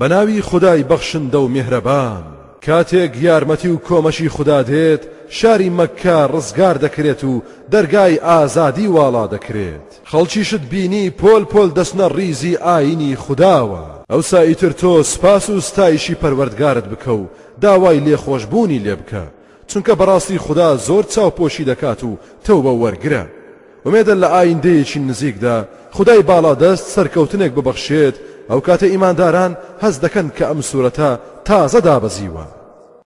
بەناوی خودای بەخشندە و میهرەبان. کاتێک یارمەتی و کۆمەکی خودا دێت شاری مەککە ڕزگار دەکرێت و دەرگای ئازادی واڵا دەکرێت، خەڵکیشت بینی پۆل پۆل دەچنە ڕیزی ئایینی خوداوە، ئەوسا ئیتر تۆ سوپاس و ستایشی پەروەردگارت بکە و داوای لێخۆشبوونی لێبکە، چونکە بەڕاستی خودا زۆر چاوپۆشی دەکات و تەوبە وەرگرە. ئومێدە لە ئایندەیەکی نزیکدا خودای باڵادەست سەرکەوتنێک ببەخشێت، ئەوکاتە ئیمانداران هەست دەکەن کە ئەم سورەتە تازە دابەزیوە.